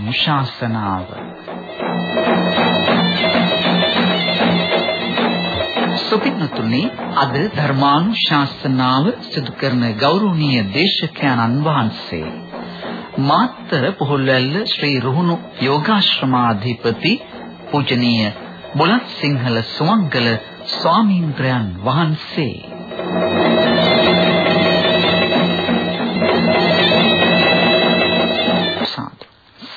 ධර්මානුශාසනාව සුපින්නතුනි අද ධර්මානුශාසනාව සිදු කරන ගෞරවනීය දේශකයන්න් වහන්සේ. මාතර පොහොල්වැල්ල ශ්‍රී රුහුණු යෝගාශ්‍රමාධිපති පූජනීය බුලත් සිංහල සුමංගල ස්වාමීන්ද්‍රයන් වහන්සේ.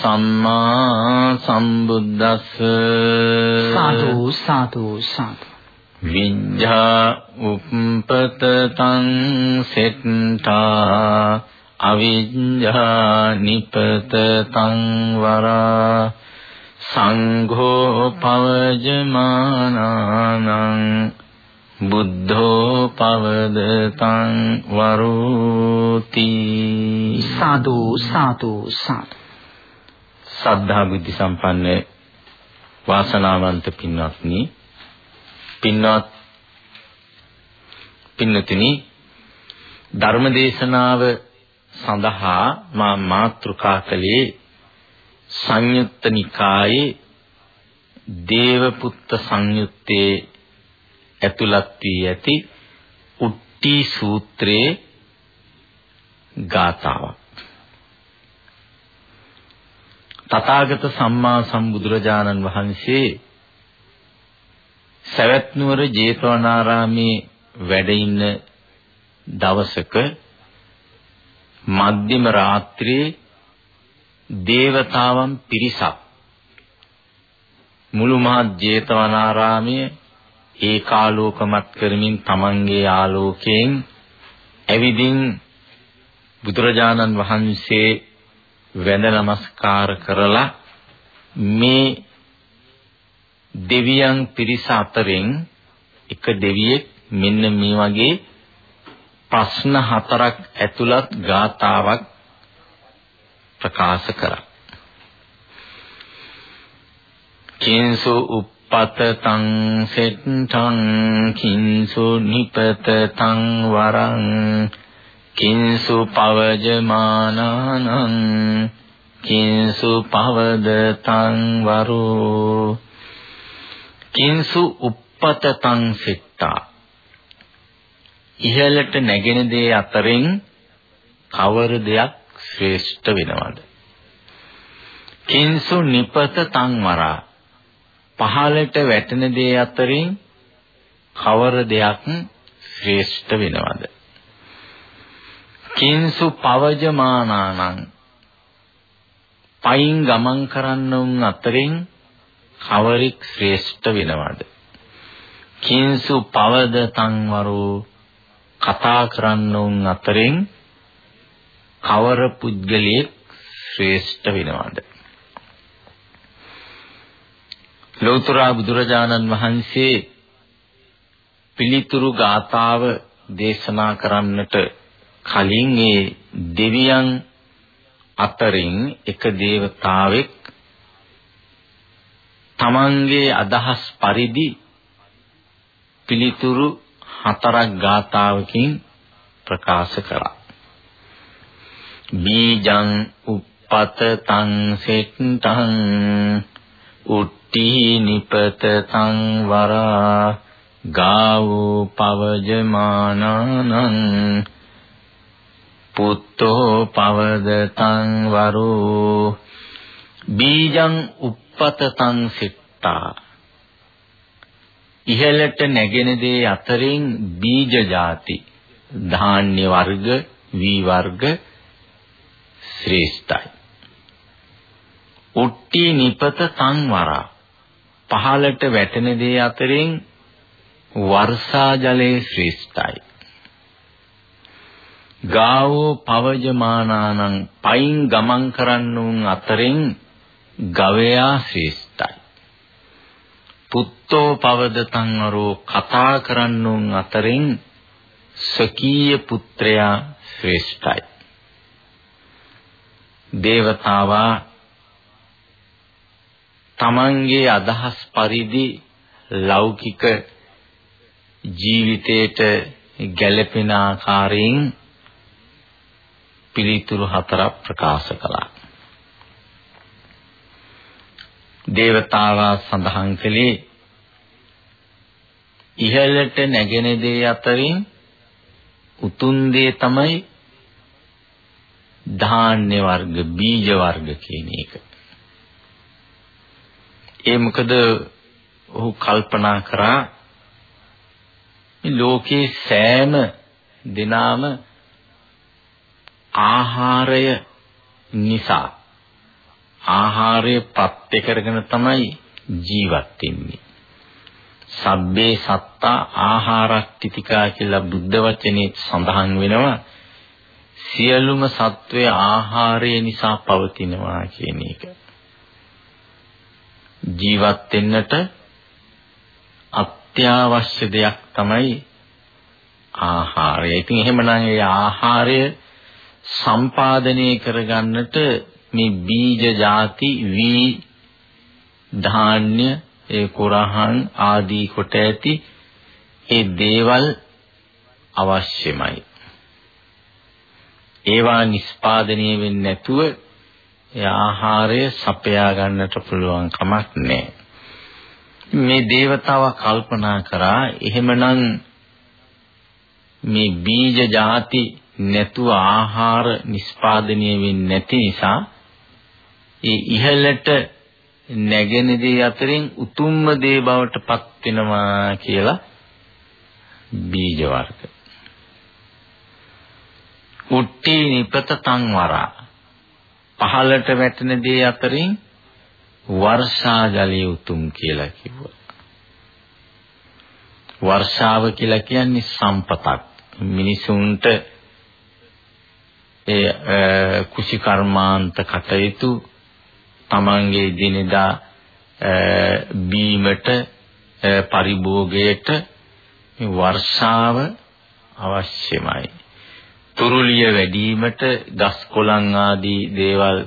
සම්මා සම්බුද්දස්ස. සාදු සාදු සාදු. විඤ්ඤා උප්පතතං සෙට්ඨා අවිඤ්ඤා නිපතතං වරා. සංඝෝ පවජමානානං. බුද්ධෝ පවදතං වරෝති. සාදු සාදු සාදු සද්ධා බුද්ධ සම්පන්න වාසනාවන්ත පින්වත්නි පින්වත් පින්නතුනි ධර්මදේශනාව සඳහා මා මාතෘකා කළේ සංයුත්ත නිකායේ දේවපුත්ත සංයුත්තේ ඇතුළත් වී ඇති උට්ටි සූත්‍රයේ ගාථාවක්. තථාගත සම්මා සම්බුදුරජාණන් වහන්සේ සවැත් නුවර ජේතවනාරාමේ වැඩ ඉන්න දවසක මධ්‍යම රාත්‍රියේ දේවතාවන් පිරිසක් මුළු මහත් ජේතවනාරාමයේ ඒකාලෝකමත් කරමින් තමන්ගේ ආලෝකයෙන් ඇවිදින් බුදුරජාණන් වහන්සේ වැඳ නමස්කාර කරලා මේ දෙවියන් පිරිස අතරින් එක දෙවියෙක් මෙන්න මේ වගේ ප්‍රශ්න හතරක් ඇතුළත් ගාතාවක් ප්‍රකාශ කරා. කිංසු uppatතං සෙට්ඨං කිංසු නිපතතං වරං කිංසු පවජමානං කිංසු පවදතං වරෝ කිංසු uppatතං සෙට්ඨා ඉහළට නැගෙන දේ අතරින් කවර දෙයක් ශ්‍රේෂ්ඨ වෙනවද? කිංසු නිපත තංවරා පහළට වැටෙන දේ අතරින් කවර දෙයක් ශ්‍රේෂ්ඨ වෙනවද? කිංසු පවජමානානං පයින් ගමන් කරන්නවුන් අතරින් කවරෙක් ශ්‍රේෂ්ඨ වෙනවද? කිංසු පවද තංවරෝ කතා කරන්නවුන් අතරින් කවර පුද්ගලයෙක් ශ්‍රේෂ්ඨ වෙනවද? ලෞතර බුදුරජාණන් වහන්සේ පිළිතුරු ගාතාව දේශනා කරන්නට කලින් ඒ දෙවියන් අතරින් එක දේවතාවෙක් තමන්ගේ අදහස් පරිදි පිළිතුරු හතරක් ගාතාවකින් ප්‍රකාශ කරා. බීජං uppatතං සෙට්ටං උට්ටි නිපතතං වරා ගාවෝ පවජමානං පුත්තෝ පවදතං වරෝ බීජං uppatතං සෙට්ටා ඉහළට නැගෙන දේ අතරින් බීජ ಜಾති ධාන්‍ය වර්ග වී වර්ග ශ්‍රේෂ්ඨයි. උට්ටි නිපත සංවරා පහළට වැටෙන දේ අතරින් වර්ෂා ජලයේ ශ්‍රේෂ්ඨයි. ගාවෝ පවජමානානං පයින් ගමන් කරන්නුන් අතරින් ගවයා ශ්‍රේෂ්ඨයි. පුත්තෝ පවදතං වරෝ කතා කරන්නුන් අතරින් සකීය පුත්‍රයා ශ්‍රේෂ්ඨයි. දේවතාවා තමන්ගේ අදහස් පරිදි ලෞකික ජීවිතයට ගැළපෙන ආකාරයෙන් පිළිතුරු හතරක් ප්‍රකාශ කළා. දේවතාවා සඳහන් කළේ ඉහළට නැගෙන දේ අතරින් උතුම් දේ තමයි ධාන්‍ය වර්ග බීජ වර්ග කියන එක. ඒ මොකද ඔහු කල්පනා කරා මේ ලෝකේ සෑම දිනාම ආහාරය නිසා ආහාරය පත්‍ය කරගෙන තමයි ජීවත් වෙන්නේ. සබ්බේ සත්තා ආහාරට්ටිතිකා කියලා බුද්ධ වචනේ සඳහන් වෙනවා. සියලුම සත්වය ආහාරය නිසා පවතිනවා කියන එක. ජීවත් වෙන්නට අත්‍යවශ්‍ය දෙයක් තමයි ආහාරය. ඉතින් එහෙමනම් ඒ ආහාරය සම්පාදනය කරගන්නට මේ බීජ ಜಾති වී ධාන්‍ය ඒ කුරහන් ආදී කොට ඇති ඒ දේවල් අවශ්‍යමයි ඒවා නිස්පාදනය වෙන්නේ නැතුව ඒ ආහාරය සපයා ගන්නට පුළුවන් කමක් නැහැ. මේ దేవතාව කල්පනා කරා එහෙමනම් මේ බීජ ಜಾති නැතුව ආහාර නිස්පාදනය වෙන්නේ නැති නිසා ඒ ඉහළට නැගෙන දේ අතරින් උතුම්ම දේ බවට පත් වෙනවා කියලා බීජ වර්ග. උට්ටි නිපත සංවරා පහළට වැටෙන දේ අතරින් වර්ෂා ජලය උතුම් කියලා කිව්වා. වර්ෂාව කියලා කියන්නේ සම්පතක්. මිනිසුන්ට ඒ කුසි කර්මාන්ත කටයුතු තමන්ගේ දිනදා බීමට පරිභෝගයට වර්ෂාව අවශ්‍යමයි. තුරුලිය වැඩිවීමට ගස් කොළන් ආදී දේවල්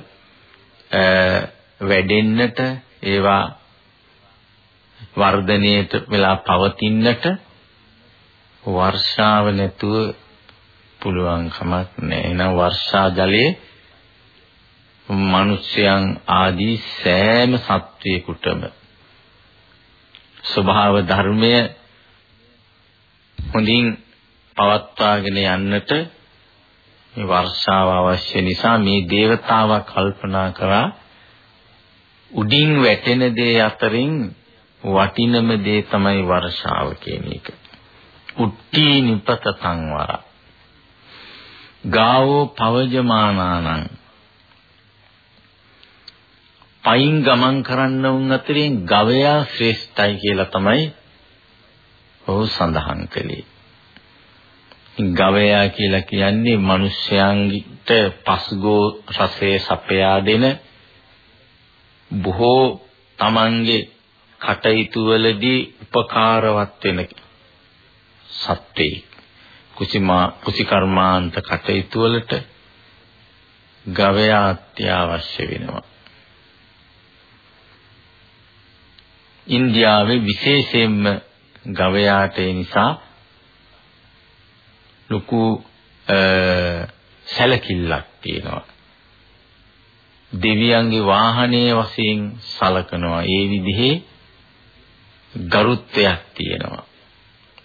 වැඩෙන්නට ඒවා වර්ධනයට වෙලා පවතින්නට වර්ෂාව නැතුව පුළුවන් කමක් නැහැ. එහෙනම් වර්ෂා ජලයේ මිනිස්යන් ආදී සෑම සත්වයකටම ස්වභාව ධර්මය හොඳින් පවත්වාගෙන යන්නට මේ වර්ෂාව අවශ්‍ය නිසා මේ దేవතාවා කල්පනා කරා උඩින් වැටෙන දේ අතරින් වටිනම දේ තමයි වර්ෂාව කියන එක. උට්ටි නිපත සංවර. ගාවෝ පවජමානානං පයින් ගමන් කරන්න උන් අතරින් ගවයා ශ්‍රේෂ්ඨයි කියලා තමයි ඔහු සඳහන් කළේ. ගවයා කියලා කියන්නේ මිනිස්යන්ට පස්ගෝ රසය සපයා දෙන බොහෝ Tamange කටයුතු වලදී උපකාරවත් වෙන සත්වේ කුසිමා කුසිකර්මාන්ත කටයුතු වලට ගවයා අත්‍යවශ්‍ය වෙනවා ඉන්දියාවේ විශේෂයෙන්ම ගවයාට ඒ නිසා ලොකු සැලකිල්ලක් තියෙනවා. දෙවියන්ගේ වාහනයේ වශයෙන් සලකනවා. ඒ විදිහේ ගරුත්වයක් තියෙනවා.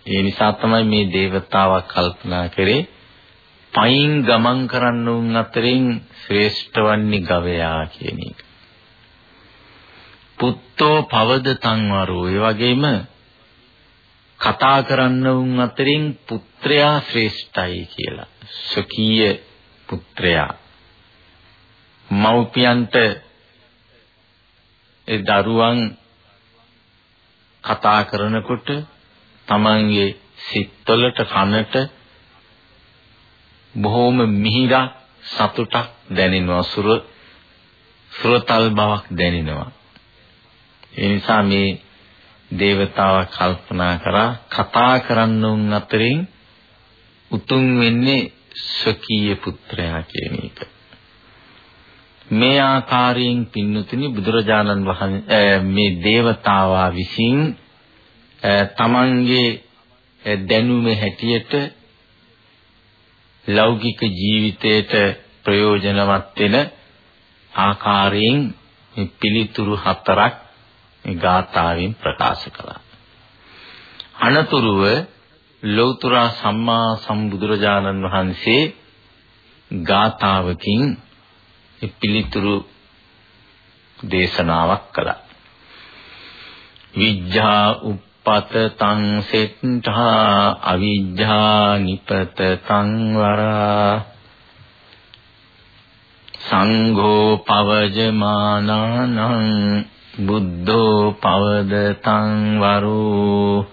ඒ නිසා තමයි මේ దేవතාවක් කල්පනා කරේ පයින් ගමන් කරන්නුන් අතරින් ශ්‍රේෂ්ඨ වන්නේ ගවයා කියන එක. පුත්තෝ පවද තංවරෝ ඒ වගේම කතා කරන්න උන් අතරින් පුත්‍රයා ශ්‍රේෂ්ඨයි කියලා. සකීය පුත්‍රයා. මව්පියන්ට ඒ දරුවන් කතා කරනකොට තමන්ගේ සිත්වලට කනට බොහෝම මිහිරක් සතුටක් දැනෙනවා සුර සුරතල් බවක් දැනෙනවා ඒ නිසා මේ දේවතාව කල්පනා කරා කතා කරන්නුන් අතරින් උතුම් වෙන්නේ ස්වකීය පුත්‍රයා කියන එක. මේ ආකාරයෙන් පින්නතුනි බුදුරජාණන් වහන්සේ මේ දේවතාවා විසින් තමන්ගේ දැනුමේ හැටියට ලෞකික ජීවිතයට ප්‍රයෝජනවත් වෙන ආකාරයෙන් පිළිතුරු හතරක් මේ ගාථාවෙන් ප්‍රකාශ කළා. අනතුරුව ලෞතර සම්මා සම්බුදුරජාණන් වහන්සේ ගාථාවකින් පිළිතුරු දේශනාවක් කළා. විජ්ජා උප්පත තං සෙට්ඨා අවිජ්ජා නිපත තං වරා සංඝෝ පවජමානානං බුද්ධෝ පවදතං වරෝ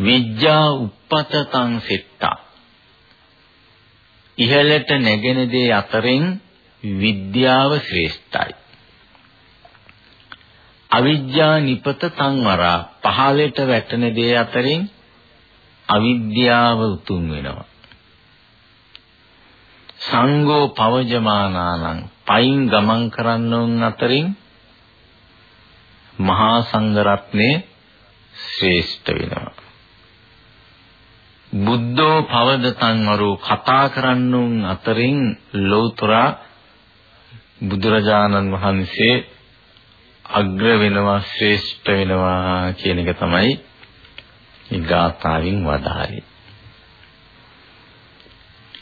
විද්‍යා උප්පතතං සෙට්ටා ඉහළට නැගෙන දේ අතරින් විද්‍යාව ශ්‍රේෂ්ඨයි. අවිද්‍යා නිපත සංවරා පහළට වැටෙන දේ අතරින් අවිද්‍යාව උතුම් වෙනවා සංඝෝ පවජමානානං පයින් ගමන් කරන්නෝන් අතරින් මහා සංඝරත්නය ශ්‍රේෂ්ඨ වෙනවා. බුද්ධෝ පවදතං වරු කතා කරන්නුන් අතරින් ලෞතර බුදුරජාණන් වහන්සේ අග්‍ර වෙනවා ශ්‍රේෂ්ඨ වෙනවා කියන එක තමයි මේ ගාථාවෙන් වදාළේ.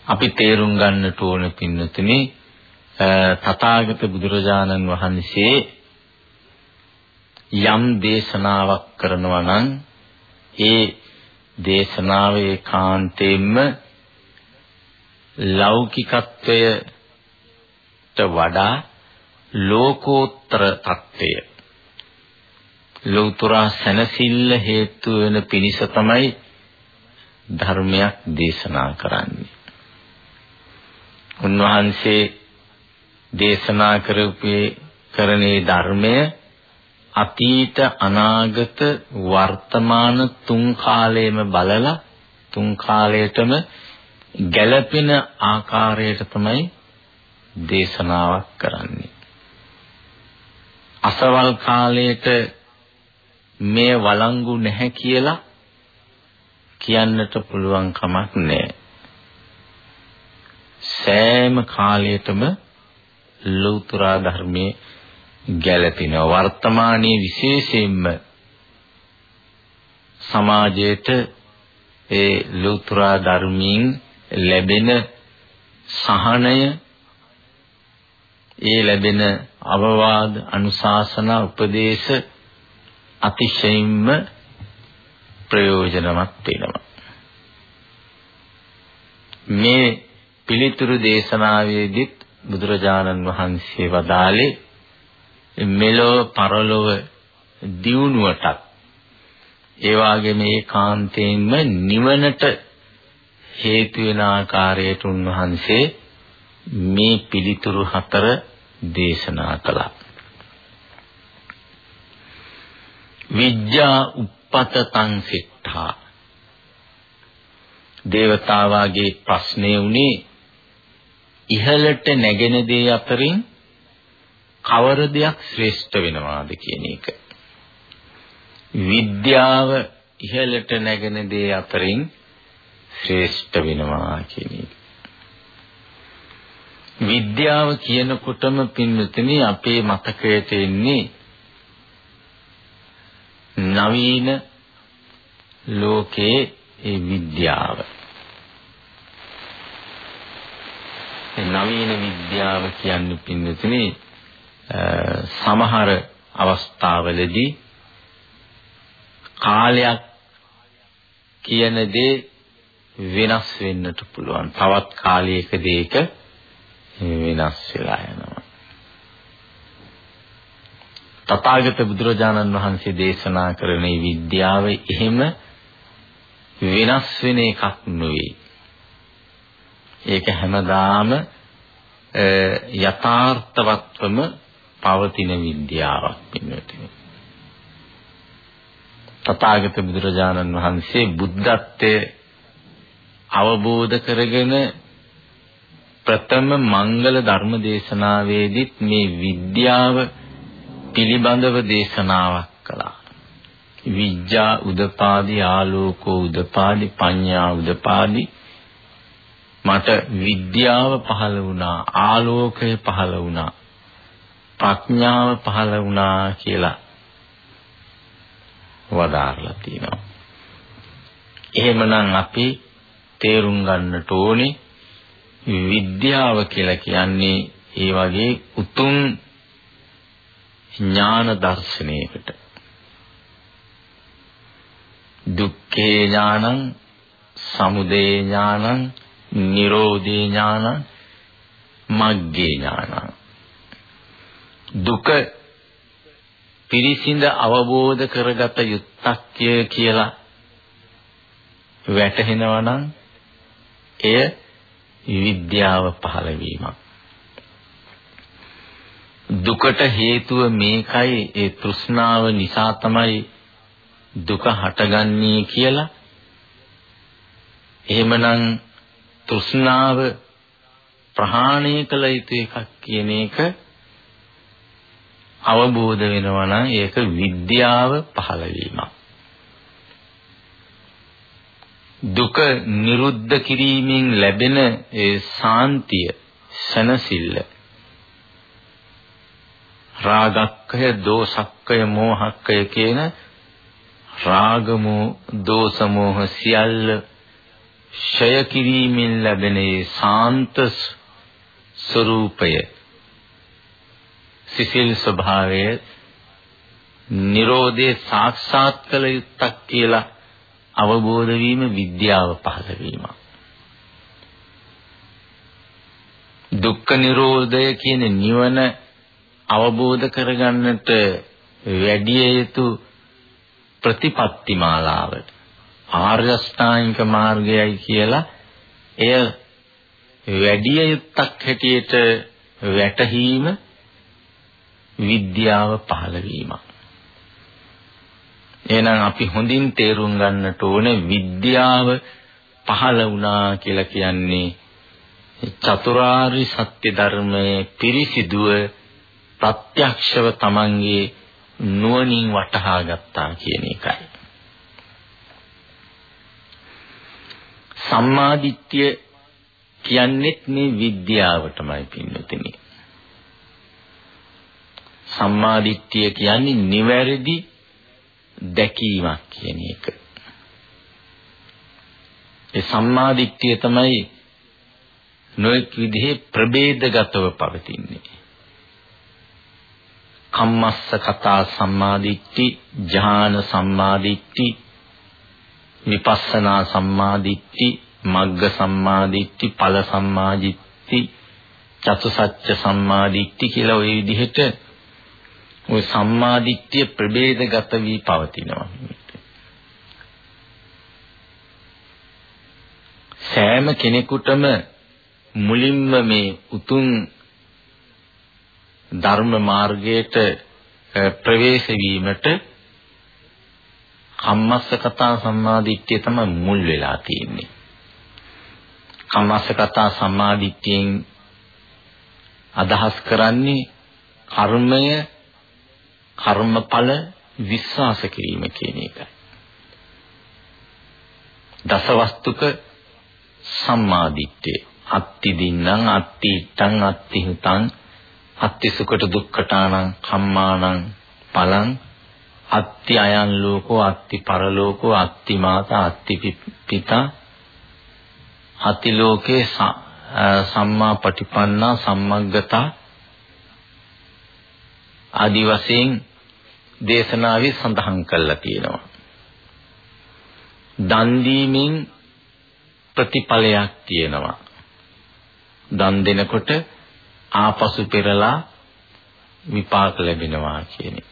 අපි තේරුම් ගන්නට ඕන පින්නතුනි තථාගත බුදුරජාණන් වහන්සේ යම් දේශනාවක් කරනවා නම් ඒ දේශනාවේ කාන්තේම ලෞකිකත්වයට වඩා ලෝකෝත්තර తත්වය ලෞතර සැනසille හේතු වෙන පිණිස තමයි ධර්මයක් දේශනා කරන්නේ. උන්වහන්සේ දේශනා කරපේ කරනේ ධර්මය අතීත අනාගත වර්තමාන තුන් කාලයේම බලලා තුන් කාලයටම ගැළපෙන ආකාරයට තමයි දේශනාවක් කරන්නේ. අසවල් කාලයට මේ වළංගු නැහැ කියලා කියන්නට පුළුවන් කමක් නැහැ. සෑම කාලයකම ලෞතර ධර්මයේ ගැළපෙනවා වර්තමානයේ විශේෂයෙන්ම සමාජයට ඒ ලෝතර ධර්මයෙන් ලැබෙන සහනය ඒ ලැබෙන අවවාද අනුශාසනා උපදේශ අතිශයින්ම ප්‍රයෝජනවත් වෙනවා. මේ පිළිතුරු දේශනාවේදීත් බුදුරජාණන් වහන්සේ වදාළේ මෙලොව පරලොව දියුණුවටත් ඒ වගේම ඒකාන්තයෙන්ම නිවනට හේතු වෙන ආකාරයට උන්වහන්සේ මේ පිළිතුරු හතර දේශනා කළා. විද්‍යා උප්පතං සිට්ඨා දේවතාවාගේ ප්‍රශ්නේ උනේ ඉහළට නැගෙන දේ අතරින් කවර දෙයක් ශ්‍රේෂ්ඨ වෙනවාද කියන එක. විද්‍යාව ඉහළට නැගෙන දේ අතරින් ශ්‍රේෂ්ඨ වෙනවා කියන එක. විද්‍යාව කියනකොටම පින්විතනි අපේ මතකයට එන්නේ නවීන ලෝකයේ ඒ විද්‍යාව. නවීන විද්‍යාව කියන්නේ පින්විතනි සමහර අවස්ථාවලදී කාලයක් කියන දේ වෙනස් වෙන්නට පුළුවන්. තවත් කාලයකදී ඒක වෙනස් වෙලා යනවා. තථාගත බුදුරජාණන් වහන්සේ දේශනා කරන මේ විද්‍යාව එහෙම වෙනස් වෙන එකක් නෙවෙයි. ඒක හැමදාම යථාර්ථවත්වම පවතින විද්‍යාවක් පින්වතුනි. තථාගත බුදුරජාණන් වහන්සේ බුද්ධත්වයේ අවබෝධ කරගෙන ප්‍රථම මංගල ධර්ම දේශනාවේදීත් මේ විද්‍යාව පිළිබඳව දේශනාවක් කළා. විඥා උදපාදි ආලෝකෝ උදපාදි පඤ්ඤා උදපාදි මට විද්‍යාව පහළ වුණා ආලෝකය පහළ වුණා ප්‍රඥාව පහළ වුණා කියලා වදාarලා තියෙනවා. එහෙමනම් අපි තේරුම් ගන්නට ඕනේ විද්‍යාව කියලා කියන්නේ ඒ වගේ උතුම් ඥාන දර්ශනයකට. දුක්ඛේ ඥානං සමුදය ඥානං නිරෝධේ ඥානං මග්ගේ ඥානං. දුක පිරිසිඳ අවබෝධ කරගත යුත්තක්ය කියලා වැටහෙනවා නම් එය විද්‍යාව පහළ වීමක්. දුකට හේතුව මේකයි ඒ තෘෂ්ණාව නිසා තමයි දුක හටගන්නේ කියලා එහෙමනම් තෘෂ්ණාව ප්‍රහාණය කළ යුතු එකක් කියන එක අවබෝධ වෙනවා නම් ඒක විද්‍යාව පහළ වීමක්. දුක නිරුද්ධ කිරීමෙන් ලැබෙන ඒ සාන්තිය සනසිල්ල රාගක්කය දෝසක්කය මෝහක්කය කියන රාගමෝ දෝසමෝහ සියල්ල ෂය කිරීමෙන් ලැබෙන ඒ සාන්ත ස්වરૂපය. සිසිල් ස්වභාවය Nirodhe සාක්ෂාත් කළ යුත්තක් කියලා අවබෝධ වීම විද්‍යාව පහළ වීම. දුක්ඛ නිරෝධය කියන නිවන අවබෝධ කරගන්නට වැඩි යුතු ප්‍රතිපත්ති මාලාව ආර්ය අෂ්ටාංගික මාර්ගයයි කියලා එය වැඩි යුත්තක් හැටියට වැටහීම විද්‍යාව පහළ වීමක්. එහෙනම් අපි හොඳින් තේරුම් ගන්නට ඕනේ විද්‍යාව පහළ වුණා කියලා කියන්නේ චතුරාර්ය සත්‍ය ධර්මයේ පිරිසිදුව ප්‍රත්‍යක්ෂව Tamange නුවණින් වටහා ගත්තා කියන එකයි. සම්මාදිට්ඨිය කියන්නේත් මේ විද්‍යාවටමයි පින්නතුනේ. සම්මාදිට්ඨිය කියන්නේ නිවැරදි දැකීමක් කියන එක. ඒ සම්මාදිට්ඨිය තමයි නොඑක් විදිහේ ප්‍රභේදගතව පවතින්නේ. කම්මස්ස කතා සම්මාදිට්ඨි, ඥාන සම්මාදිට්ඨි, විපස්සනා සම්මාදිට්ඨි, මග්ග සම්මාදිට්ඨි, ඵල සම්මාදිට්ඨි, චතුසත්‍ය සම්මාදිට්ඨි කියලා ওই විදිහට ওই සම්මාදිට්ඨිය ප්‍රභේදගත වී පවතිනවා. සෑම කෙනෙකුටම මුලින්ම මේ උතුම් ධර්ම මාර්ගයට ප්‍රවේශ වීමට කම්මස්ස කතා සම්මාදිට්ඨිය තමයි මුල් වෙලා තියෙන්නේ. කම්මස්ස කතා සම්මාදිට්ඨියෙන් අදහස් කරන්නේ කර්මය කර්මඵල විශ්වාස කිරීම කියන එකයි. දසවස්තුක සම්මාදිට්ඨිය. අත්ති දින්නම් අත්ති ඉත්තං අත්ති හුතං අත්ති සුකට දුක්ඛටානං කම්මානං පලං අත්ති අයන් ලෝකෝ අත්ති පරලෝකෝ අත්ති මාතා අත්ති පිතා අති ලෝකේ සම්මා පටිපන්නා සම්මග්ගතා ආදි වශයෙන් දේශනාවේ සඳහන් කරලා තියෙනවා. දන් දීමෙන් ප්‍රතිඵලයක් තියෙනවා. දන් දෙනකොට ආපසු පෙරලා විපාක ලැබෙනවා කියන එක.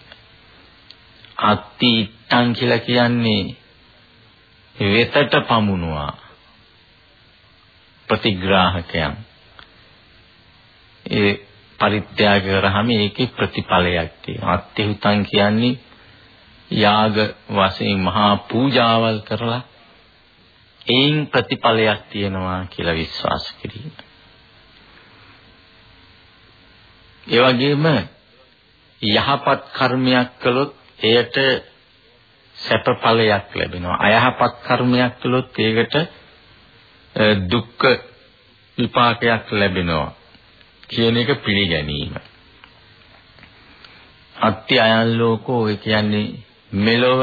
අත්ති ඉත්තං කියලා කියන්නේ වෙතට පමුණුවා ප්‍රතිග්‍රාහකයන් ඒ පරිත්‍යාග කරාම ඒකේ ප්‍රතිඵලයක් තියෙනවා අත්‍යහුතං කියන්නේ යාග වශයෙන් මහා පූජාවල් කරලා ඒයින් ප්‍රතිඵලයක් තියෙනවා කියලා විශ්වාස කිරීම. ඒ වගේම යහපත් කර්මයක් කළොත් එයට සැපඵලයක් ලැබෙනවා. අයහපත් කර්මයක් කළොත් ඒකට දුක්ඛ විපාකයක් ලැබෙනවා කියන එක පිළිගැනීම. අත්‍ය අයන් ලෝකෝ ඒ කියන්නේ මෙලොව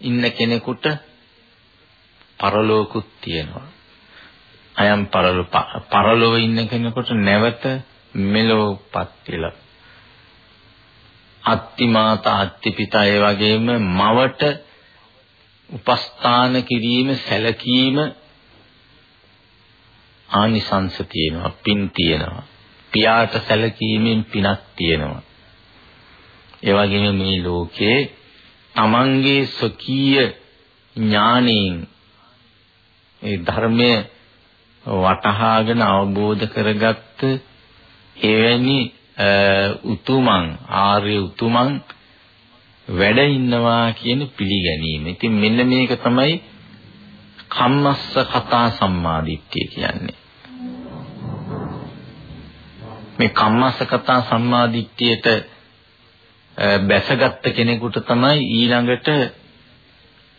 ඉන්න කෙනෙකුට පරලෝකුත් තියෙනවා. අයම් පරලෝ පරලොව ඉන්න කෙනෙකුට නැවත මෙලොවපත් කියලා අත්තිමාතා අත්තිපිතා ඒ වගේම මවට උපස්ථාන කිරීම සැලකීම ආනිසංස තියෙනවා පින් තියෙනවා පියාට සැලකීමෙන් පිනක් තියෙනවා ඒ වගේම මේ ලෝකේ තමන්ගේ ස්වකීය ඥාණයෙන් ඒ ධර්මය වටහාගෙන අවබෝධ කරගත්ත එවැනි උතුමන් ආර්ය උතුමන් වැඩ ඉන්නවා කියන පිළිගැනීම. ඉතින් මෙන්න මේක තමයි කම්මස්ස කතා සම්මාදිට්ඨිය කියන්නේ. මේ කම්මස්ස කතා සම්මාදිට්ඨියට බැසගත්ත කෙනෙකුට තමයි ඊළඟට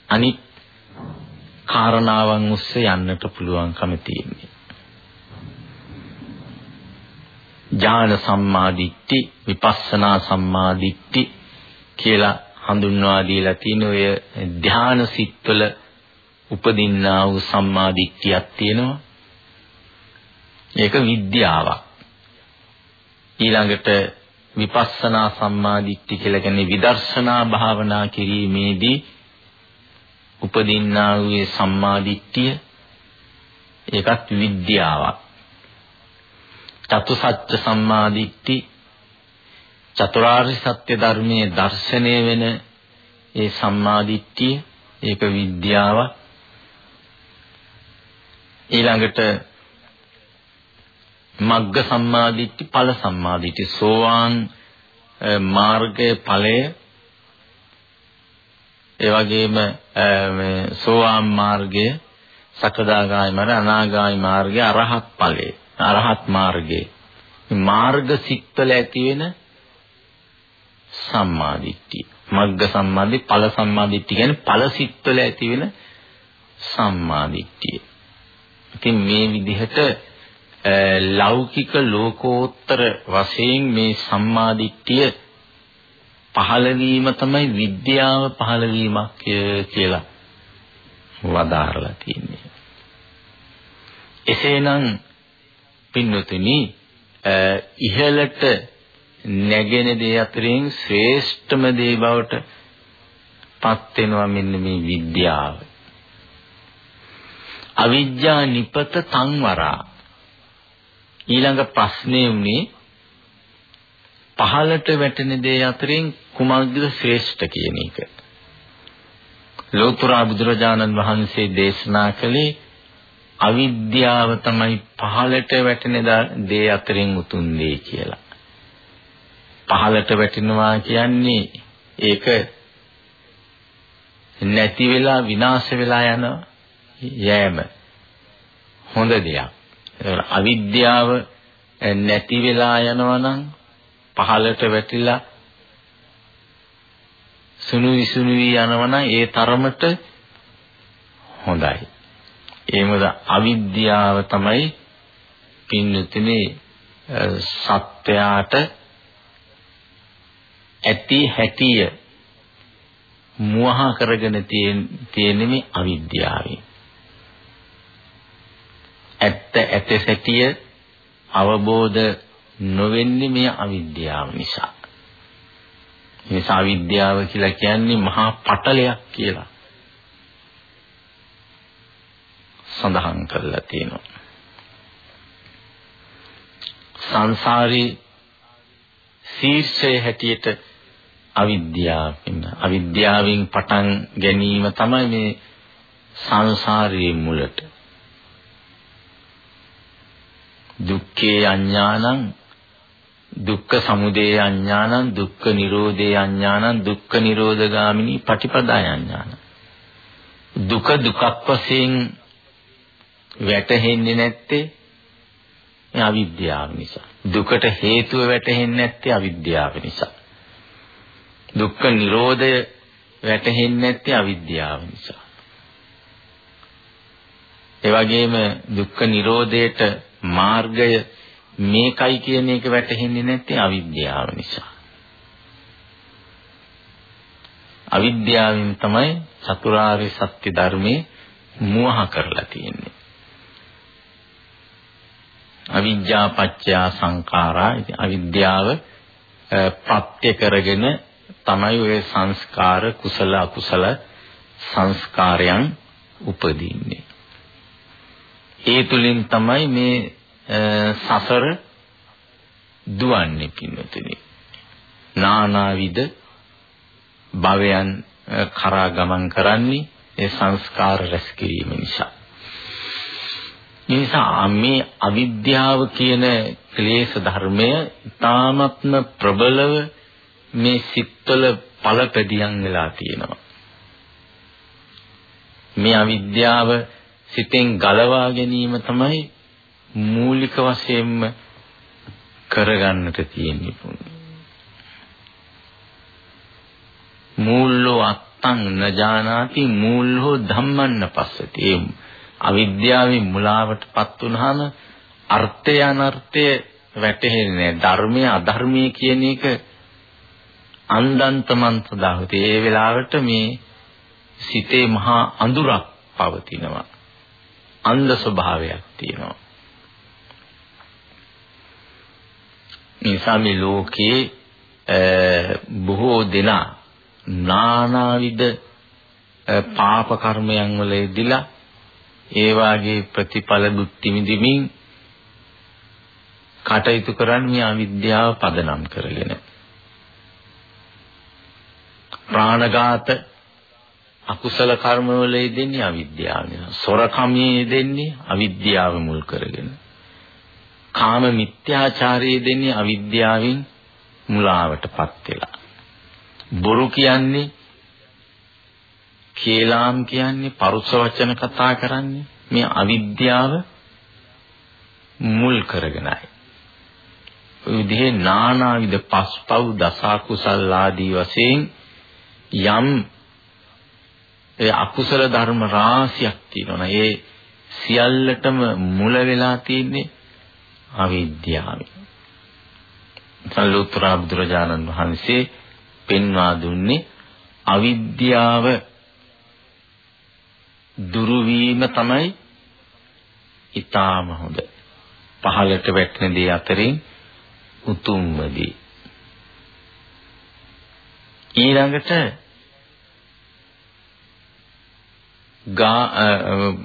අනිත් කාරණාවන් ඔස්සේ යන්නට පුළුවන්කම තියෙන්නේ. ඥාන සම්මාදිට්ඨි විපස්සනා සම්මාදිට්ඨි කියලා හඳුන්වා දීලා තියෙන ඔය ධාන සිත්වල උපදින්නා වූ සම්මාදිට්ඨියක් තියෙනවා. ඒක විද්‍යාවක්. ඊළඟට විපස්සනා සම්මාදිට්ඨි කියලා කියන්නේ විදර්ශනා භාවනා කිරීමේදී උපදින්නා වූ සම්මාදිට්ඨිය ඒකත් විද්‍යාවක්. චතුසත්‍ය සම්මාදිට්ඨි චතුරාර්ය සත්‍ය ධර්මයේ දර්ශනය වෙන ඒ සම්මාදිට්ඨිය ඒක විද්‍යාව ඊළඟට මග්ග සම්මාදිට්ඨි ඵල සම්මාදිට්ඨි සෝවාන් මාර්ගයේ ඵලය ඒ වගේම මේ සෝවාන් මාර්ගය සකදාගාමී මාර්ගය අනාගාමී මාර්ගය අරහත් ඵලය අරහත් මාර්ගයේ මාර්ග සිත්වල ඇති වෙන සම්මාදිට්ඨිය. මග්ග සම්මාදිට්ඨි, ඵල සම්මාදිට්ඨිය කියන්නේ ඵල සිත්වල ඇති වෙන සම්මාදිට්ඨිය. ඉතින් මේ විදිහට ලෞකික ලෝකෝත්තර වශයෙන් මේ සම්මාදිට්ඨිය පහළ වීම තමයි විද්‍යාව පහළ වීමක් කියලා වදාරලා තියෙන්නේ. එසේනම් පින්වතුනි ඉහළට නැගෙන දේ අතරින් ශ්‍රේෂ්ඨම දේ බවට පත් වෙනවා මෙන්න මේ විද්‍යාව. අවිද්‍යා නිපත සංවරා ඊළඟ ප්‍රශ්නේ උනේ පහළට වැටෙන දේ අතරින් කුමක්ද ශ්‍රේෂ්ඨ කියන එක. ලෝතර බුදුරජාණන් වහන්සේ දේශනා කළේ අවිද්‍යාව තමයි පහළට වැටෙන දේ අතරින් උතුම් දේ කියලා. පහළට වැටෙනවා කියන්නේ ඒක නැති වෙලා විනාශ වෙලා යන යෑම හොඳ දෙයක්. අවිද්‍යාව නැති වෙලා යනවා නම් පහළට වැටිලා සුණු විසුණු වී යනවා නම් ඒ තරමට හොඳයි. ඒ මොකද අවිද්‍යාව තමයි පින්නතුනේ සත්‍යයට ඇති හැටිය මුවහ කරගෙන තියෙන මේ අවිද්‍යාවෙන් ඇත්ත ඇත සැටිය අවබෝධ නොවෙන්නේ මේ අවිද්‍යාව නිසා. මේ අවිද්‍යාව කියලා කියන්නේ මහා පටලයක් කියලා. සඳහන් කරලා තියෙනවා. සංසාරේ ශීර්ෂයේ හැටියට අවිද්‍යාවෙන් අවිද්‍යාවෙන් පටන් ගැනීම තමයි මේ සංසාරයේ මුලට දුක්ඛේ අඥානං දුක්ඛ සමුදය අඥානං දුක්ඛ නිරෝධේ අඥානං දුක්ඛ නිරෝධගාමිනී පටිපදාය අඥානං. දුක දුකක් වශයෙන් වැටහෙන්නේ නැත්තේ මේ අවිද්‍යාව නිසා. දුකට හේතුව වැටහෙන්නේ නැත්තේ අවිද්‍යාව නිසා. දුක්ඛ නිරෝධය වැටහෙන්නේ නැත්තේ අවිද්‍යාව නිසා. ඒ වගේම දුක්ඛ නිරෝධයට මාර්ගය මේකයි කියන එක වැටහෙන්නේ නැත්තේ අවිද්‍යාව නිසා. අවිද්‍යාවෙන් තමයි චතුරාර්ය සත්‍ය ධර්මයේ මෝහ කරලා තියෙන්නේ. අවිද්‍යා පත්‍ය සංඛාරා අවිද්‍යාව ප්‍රත්‍ය කරගෙන තමයි ඔය සංස්කාර කුසල අකුසල සංස්කාරයන් උපදින්නේ. ඒ තුලින් තමයි මේ සසර දුවන්නේ පින්නතුනි. නානාවිද භවයන් කරා ගමන් කරන්නේ ඒ සංස්කාර රැස් කිරීම නිසා. නිසා මේ අවිද්‍යාව කියන ක්ලේශ ධර්මය ඊ타ත්ම ප්‍රබලව මේ සිත්වල පළපැදියම් වෙලා තියෙනවා. මේ අවිද්‍යාව සිතෙන් ගලවා ගැනීම තමයි මූලික වශයෙන්ම කරගන්නට තියෙන්නේ පුණ්‍ය. මූල්ලෝ අත්තං නජානාති මූල්ලෝ ධම්මන්න පස්සති. ඒ අවිද්‍යාවේ මුලාවටපත් වුනහම අර්ථය අනර්ථය වැටහෙන්නේ ධර්මය අධර්මය කියන එක අන්දන්තමන්ත දාහති. ඒ වෙලාවට මේ සිතේ මහා අඳුරක් පවතිනවා. අන්ධ ස්වභාවයක් තියෙනවා. නිසා මේ ලෝකේ බොහෝ දෙනා නානාවිද පාප කර්මයන් වල යෙදিলা ඒ වාගේ ප්‍රතිඵල දුක්ති විඳිමින් කටයුතු කරන්නේ අවිද්‍යාව පදනම් කරගෙන ප්‍රාණඝාත අකුසල කර්ම වල යෙදෙන්නේ අවිද්‍යාව නිසා. සොරකමේ යෙදෙන්නේ අවිද්‍යාව මුල් කරගෙන. කාම මිත්‍යාචාරයේ දෙන්නේ අවිද්‍යාවෙන් මුලාවටපත් වෙලා. බොරු කියන්නේ කේලාම් කියන්නේ පරුස වචන කතා කරන්නේ මේ අවිද්‍යාව මුල් කරගෙනයි. ඔය විදිහේ නානාවිද පස්පව් දසකුසල් ආදී වශයෙන් යම් ඒ අකුසල ධර්ම රාශියක් තියෙනවා. ඒ සියල්ලටම මුල වෙලා තියෙන්නේ අවිද්‍යාවයි. සල්ලෝතර බුදුරජාණන් වහන්සේ පෙන්වා දුන්නේ අවිද්‍යාව දුරු වීම තමයි ඊටාම හොඳ. පහළට වැටෙන දේ අතරින් උතුම්ම දේ. ඊළඟට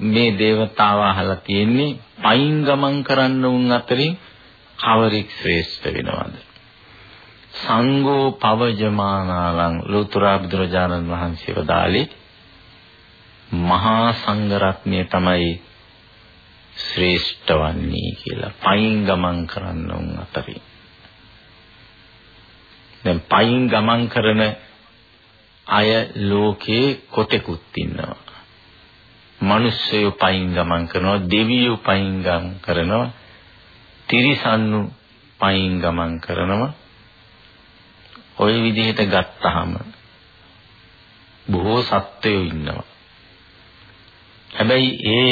මේ దేవතාව අහලා තියෙන්නේ පයින් ගමන් කරන්න උන් අතරින් කවරෙක් ශ්‍රේෂ්ඨ වෙනවද? සංඝෝ පවජමානාලං ලෝතුරා බුදුරජාණන් වහන්සේ වදාළේ මහා සංඝ රත්නය තමයි ශ්‍රේෂ්ඨ වන්නේ කියලා. පයින් ගමන් කරන්න උන් අතරින්. දැන් පයින් ගමන් කරන අය ලෝකේ කොටෙකුත් ඉන්නවා. මිනිස්සයෝ පයින් ගමන් කරනවා දෙවියෝ පයින් ගමන් කරනවා තිරිසන්නු පයින් ගමන් කරනවා ওই විදිහට ගත්තහම බොහෝ සත්වයෝ ඉන්නවා හැබැයි ඒ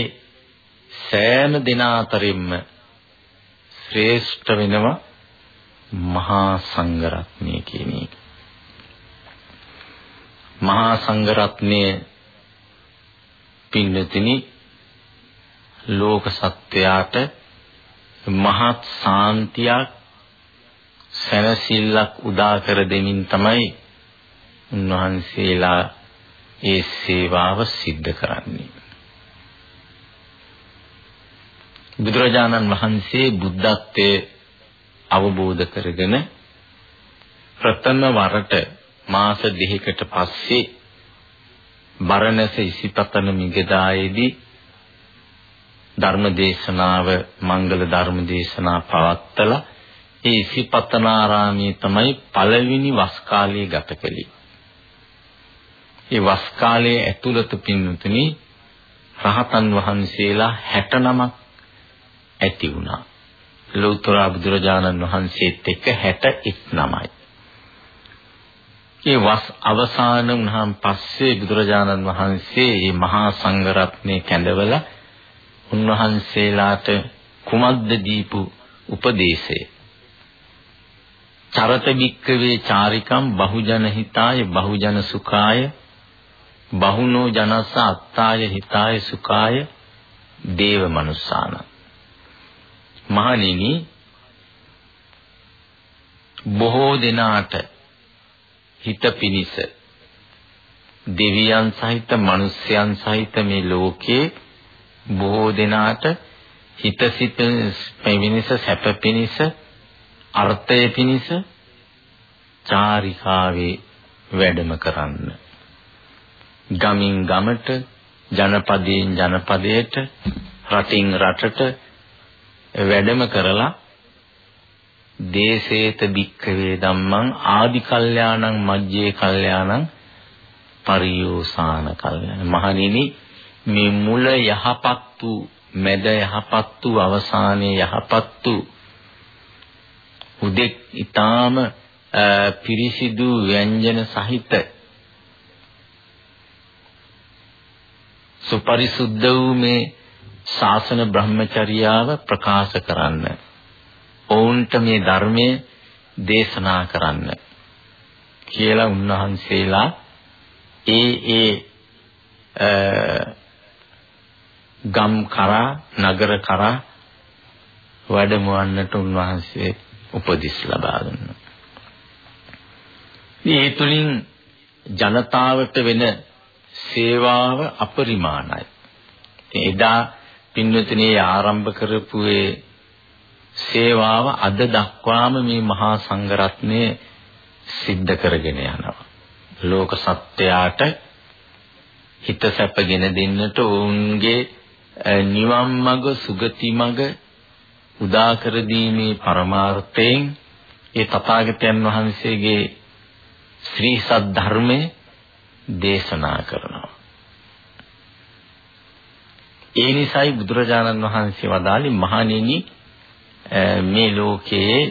සෑම දෙනා අතරින්ම ශ්‍රේෂ්ඨ වෙනවා මහා සංඝරත්නය කියන එක. මහා සංඝරත්නය පින්නතිනි ලෝක සත්වයාට මහත් සාන්තියක් සැනසෙල්ලක් උදා කර දෙමින් තමයි උන්වහන්සේලා ඒ සේවාව සිද්ධ කරන්නේ. බුදුරජාණන් වහන්සේ බුද්ධත්වයේ අවබෝධ කරගෙන ප්‍රථම වරට මාස දෙකකට පස්සේ බරණැස ඉසිපතන මිගදායේදී ධර්ම දේශනාව මංගල ධර්ම දේශනා පවත්තලා ඒ ඉසිපතනාරාමයේ තමයි පළවෙනි වස් කාලයේ ගත කළේ. ඒ වස් කාලයේ ඇතුළත පින්තුනි රහතන් වහන්සේලා 69ක් ඇති වුණා. ලෞතර බුදුරජාණන් වහන්සේත් එක්ක 61 නමයි. ඒ වස් අවසාන වුණාන් පස්සේ බුදුරජාණන් වහන්සේ මේ මහා සංඝරත්නය කැඳවලා උන්වහන්සේලාට කුමද්ද දීපු උපදේශය? චරත බික්කවේ චාරිකම් බහුජන හිතාය බහුජන සුඛාය බහුනෝ ජනස අත්තාය හිතාය සුඛාය දේව මනුස්සාන. මහණෙනි බොහෝ දිනාට හිත පිනිස. දෙවියන් සහිත මිනිස්යන් සහිත මේ ලෝකේ බොහෝ දෙනාට හිත සිත පිනිස සැප පිනිස අර්ථය පිනිස චාරිකාවේ වැඩම කරන්න. ගමින් ගමට ජනපදයෙන් ජනපදයට රටින් රටට වැඩම කරලා දේශේත භික්ඛවේ ධම්මං ආදි කල්යාණං මජ්ජේ කල්යාණං පරියෝසాన කල්යාණ. මහණෙනි මේ මුල යහපත් වූ මැද යහපත් වූ අවසානයේ යහපත් වූ උදෙක් ඊටාම පිරිසිදු ව්‍යංජන සහිත සුපරිසුද්ධ වූ මේ ශාසන බ්‍රහ්මචර්යාව ප්‍රකාශ කරන්න. ඔවුන්ට මේ ධර්මය දේශනා කරන්න කියලා උන්වහන්සේලා ඒ ඒ ගම් කරා නගර කරා වැඩමවන්නට උන්වහන්සේ උපදිස් ලබා දුන්නා. මේ තුලින් ජනතාවට වෙන සේවාව අපරිමාණයි. එදා පින්වතුනි ආරම්භ කරපු ඒ සේවාව අද දක්වාම මේ මහා සංඝරත්නය සිද්ධ කරගෙන යනවා. ලෝක සත්‍යයට හිත සැපගෙන දෙන්නට ඔවුන්ගේ නිවන් මඟ සුගති මඟ උදා කර දීමේ පරමාර්ථයෙන් ඒ තථාගතයන් වහන්සේගේ ශ්‍රී සද්ධර්මයේ දේශනා කරනවා. ඒ නිසායි බුදුරජාණන් වහන්සේ වදාළි මහණෙනි මේ ලෝකයේ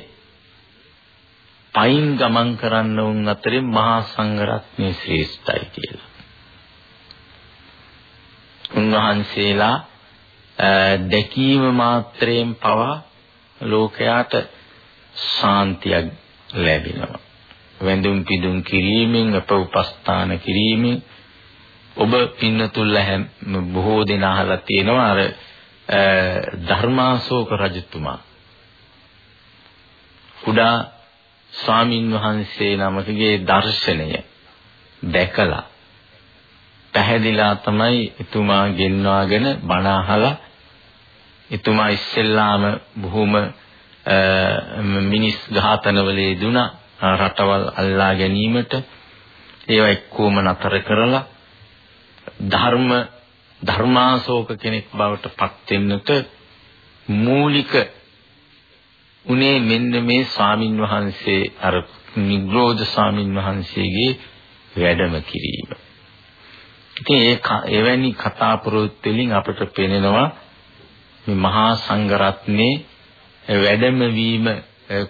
පයින් ගමන් කරන්න උන් අතරේ මහා සංඝරත්නය ශ්‍රේෂ්ඨයි කියලා. උන්වහන්සේලා දැකීම මාත්‍රයෙන් පවා ලෝකයාට ශාන්තියක් ලැබෙනවා. වැඳුම් පිදුම් කිරීමෙන් අප උපස්ථාන කිරීමෙන් ඔබ පින්නතුල්ල හැම බොහෝ දෙනා අහලා තියෙනවා අර ධර්මාශෝක රජතුමා කුඩා ස්වාමින් වහන්සේ නමකගේ දර්ශනය දැකලා පැහැදිලා තමයි එතුමා ගෙන්වාගෙන බණ අහලා එතුමා ඉස්සෙල්ලාම බොහොම මිනිස් ඝාතනවල යෙදුණා රටවල් අල්ලා ගැනීමට ඒවා එක්කෝම නතර කරලා ධර්ම ධර්මාශෝක කෙනෙක් බවට පත් වෙන්නට මූලික උනේ මෙන්න මේ ස්වාමින් වහන්සේ අර නිග්‍රෝධ ස්වාමින් වහන්සේගේ වැඩම කිරීම. ඉතින් ඒ එවැනි කතා පුරුත් වලින් අපට පේනවා මේ මහා සංඝරත්නේ වැඩම වීම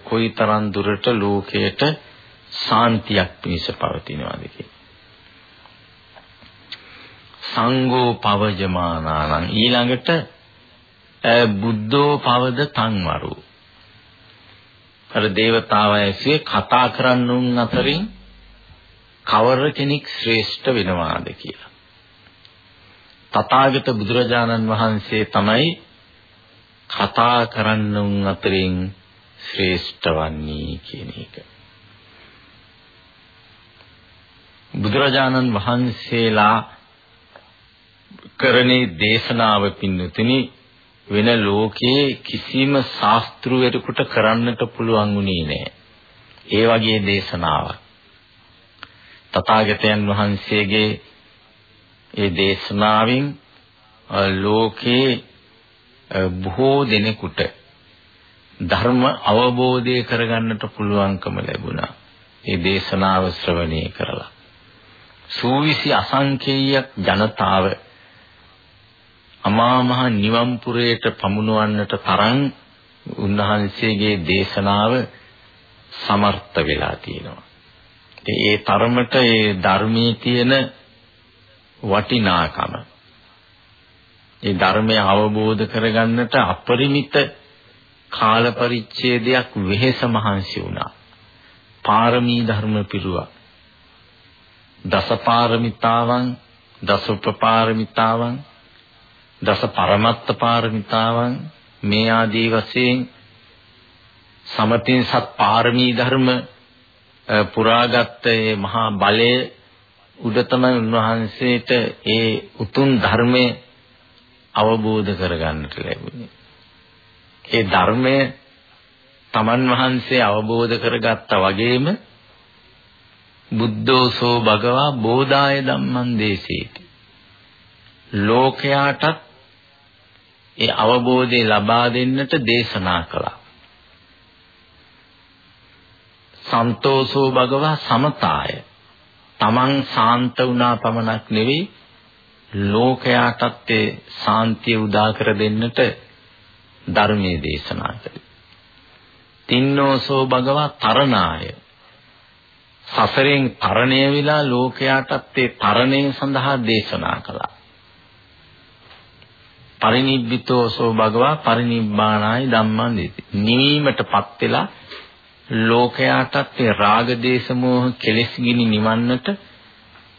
කොයිතරම් දුරට ලෝකයට සාන්තියක් පිණිස පවතිනවාද කියලා. සංඝෝ පවජමානානං ඊළඟට බුද්ධෝ පවද තන්වරු අර దేవතාවා ඇසුවේ කතා කරන්නුන් අතරින් කවර කෙනෙක් ශ්‍රේෂ්ඨ වෙනවාද කියලා. තථාගත බුදුරජාණන් වහන්සේ තමයි කතා කරන්නුන් අතරින් ශ්‍රේෂ්ඨ වන්නේ කියන එක. බුදුරජාණන් වහන්සේලා කරණේ දේශනාව පින්නතුනි වෙන ලෝකයේ කිසිම ශාස්ත්‍රවේදෙකුට කරන්නට පුළුවන් වුණේ නැහැ. ඒ වගේ දේශනාවක්. තථාගතයන් වහන්සේගේ ඒ දේශනාවෙන් ලෝකේ බොහෝ දෙනෙකුට ධර්ම අවබෝධය කරගන්නට පුළුවන්කම ලැබුණා. ඒ දේශනාව ශ්‍රවණය කරලා. සූවිසි අසංකේය ජනතාව අමා මහ නිවන් පුරයට පමුණවන්නට තරම් උන්වහන්සේගේ දේශනාව සමර්ථ වෙලා තියෙනවා. ඒ තරමට ඒ ධර්මයේ තියෙන වටිනාකම ඒ ධර්මය අවබෝධ කරගන්නට අපරිමිත කාල පරිච්ඡේදයක් වෙහෙස මහන්සි වුණා. පාරමී ධර්ම පිරුවා. දස පාරමිතාවන්, දස උපපාරමිතාවන්, දස පරමත්ත පාරමිතාවන් මේ ආදී වශයෙන් සමතින් සත් පාරමී ධර්ම පුරාගත් ඒ මහා බලය උඩ තමයි උන්වහන්සේට ඒ උතුම් ධර්මය අවබෝධ කරගන්නට ලැබුණේ. ඒ ධර්මය තමන් වහන්සේ අවබෝධ කරගත්තා වගේම බුද්ධෝසෝ භගවා බෝධාය ධම්මං දේශේති. ලෝකයාටත් ඒ අවබෝධය ලබා දෙන්නට දේශනා කළා. සන්තෝෂෝ භගවා සමතාය. තමන් සාන්ත වුණා පමණක් නෙවෙයි ලෝකයාටත් ඒ සාන්තිය උදා කර දෙන්නට ධර්මයේ දේශනා කළේ. තින්නෝසෝ භගවා තරණාය. සසරෙන් තරණය විලා ලෝකයාටත් ඒ තරණය සඳහා දේශනා කළා. පරිනිබ්බිතෝසෝ භගවා පරිනිබ්බානාය ධම්මං දේති. නිවීමටපත් වෙලා ලෝකයාටත් ඒ රාග දේශ මොහ කෙලෙස් ගිනි නිවන්නට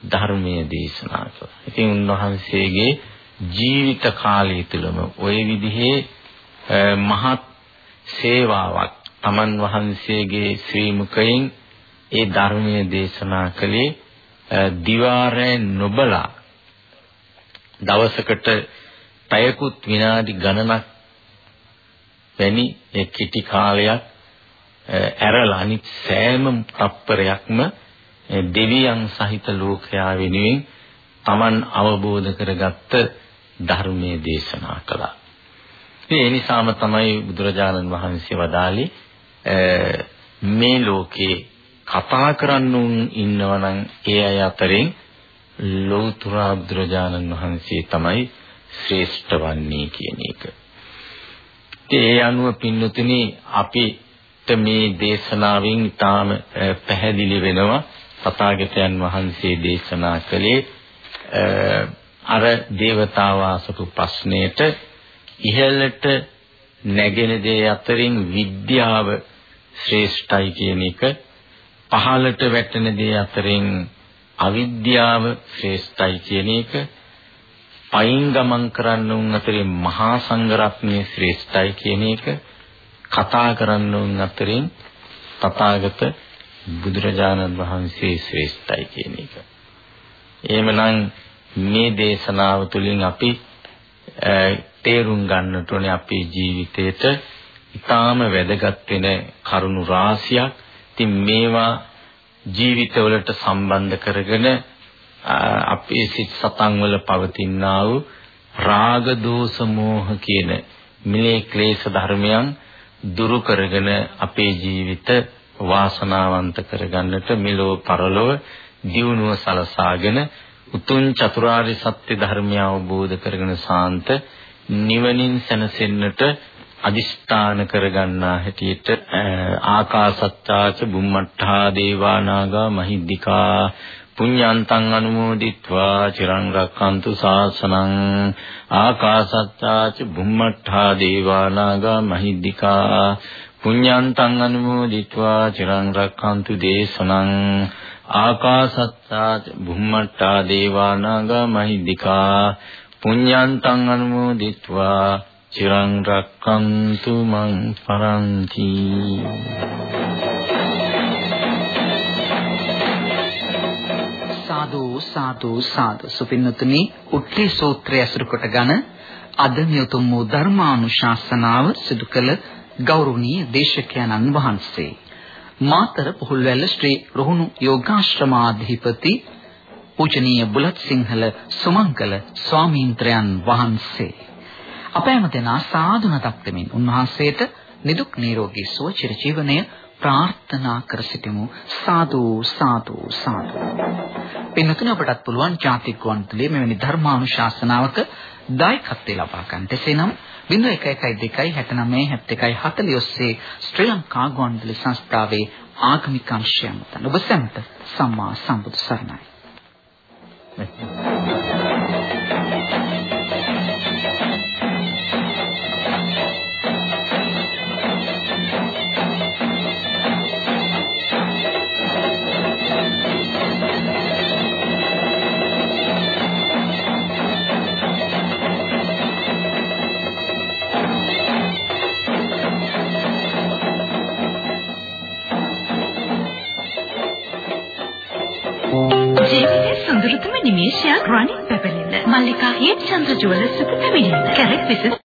ධර්මයේ දේශනා කළා. ඉතින් උන්වහන්සේගේ ජීවිත කාලය තුළම ওই විදිහේ මහත් සේවාවක් තමන් වහන්සේගේ ශ්‍රී මුඛයෙන් ඒ ධර්මයේ දේශනා කළේ දිවාරේ නොබලා දවසකට පැයකුත් විනාඩි ගණනක් වැනි ඒ කිටි කාලයක් ඇරලා අනිත් සෑම තප්පරයක්ම දෙවියන් සහිත ලෝකයා වෙනුවෙන් Taman අවබෝධ කරගත්ත ධර්මයේ දේශනා කළා. ඒ නිසාම තමයි බුදුරජාණන් වහන්සේ වදාළේ මේ ලෝකේ කතා කරන්නුන් ඉන්නවනම් ඒ අය අතරින් ලෞතර බුදුරජාණන් වහන්සේ තමයි ශ්‍රේෂ්ඨ වන්නේ කියන එක. ඒ අනුව පින්නතුනි අපිට මේ දේශනාවෙන් ඊටාම පැහැදිලි වෙනවා තථාගතයන් වහන්සේ දේශනා කළේ අර දේවතාවාසතු ප්‍රශ්නයට ඉහළට නැගෙන දේ අතරින් විද්‍යාව ශ්‍රේෂ්ඨයි කියන එක පහළට වැටෙන දේ අතරින් අවිද්‍යාව ශ්‍රේෂ්ඨයි කියන එක පයින් ගමන් කරන්න උන් අතරින් මහා සංඝරත්නය ශ්‍රේෂ්ඨයි කියන එක කතා කරන්න උන් අතරින් තථාගත බුදුරජාණන් වහන්සේ ශ්‍රේෂ්ඨයි කියන එක. එහෙමනම් මේ දේශනාව තුළින් අපි තේරුම් ගන්නට ඕනේ අපේ ජීවිතේට ඊටාම වැදගත් වෙන කරුණු රාශියක්. ඉතින් මේවා ජීවිතවලට සම්බන්ධ කරගෙන අපේ සිත් සතන් වල පවතිනා වූ රාග දෝෂ මෝහ කියන මිලේ ක්ලේශ ධර්මයන් දුරු කරගෙන අපේ ජීවිත වාසනාවන්ත කරගන්නට මෙලෝ පරලොව දියුණුව සලසාගෙන උතුම් චතුරාර්ය සත්‍ය ධර්මය අවබෝධ කරගෙන සාන්ත නිවනින් සැනසෙන්නට අදිෂ්ඨාන කරගන්නා හැටියට ආකාසත්තාච බුම්මට්ඨා දේවානාගා මහිද්దికා පුඤ්ඤාන්තං අනුමෝදිත්වා චිරං රක්ඛන්තු ශාසනං ආකාසත්තා ච බුම්මඨා දේවානාගා මහිද්దికා පුඤ්ඤාන්තං අනුමෝදිත්වා චිරං රක්ඛන්තු දේශනං ආකාසත්තා ච බුම්මඨා දේවානාගා මහිද්దికා පුඤ්ඤාන්තං අනුමෝදිත්වා චිරං රක්ඛන්තු මං පරන්ති සාදු සාදු සාදු. සුපින්නතුනි උත්‍රි සූත්‍රය අසුරු කොටගෙන අද නියුතුම් වූ ධර්මානුශාසනාව සිදු කළ ගෞරවනීය දේශකයන්න් වහන්සේ. මාතර පුහුල්වැල්ල ශ්‍රී රුහුණු යෝගාශ්‍රමාධිපති පූජනීය බුලත් සිංහල සුමංගල ස්වාමීන්ද්‍රයන් වහන්සේ. අප හැමදෙනා සාදු නතක් දෙමින් උන්වහන්සේට නිදුක් නිරෝගී සුව චිර ජීවනය ප්‍රාර්ථනා කර සිටිමු. සාදු සාදු සාදු. පින්තුනි අපටත් පුළුවන් ජාතික ගුවන්විදුලියේ මෙවැනි ධර්මානුශාසනාවක දායකත්වය ලබා ගන්නට එසේනම් 0112 69 71 40 ඔස්සේ ශ්‍රී ලංකා ගුවන්විදුලි සංස්ථාවේ ආගමික අංශය මත ඔබ සැමට සම්මා සම්බුදු සරණයි. නිමේෂයක් රණින් පැපලෙන්න මල්ලිකා හේමචන්ද්‍ර ජුවලර්ස් වෙත පැමිණෙන්න කැරක් විසිස්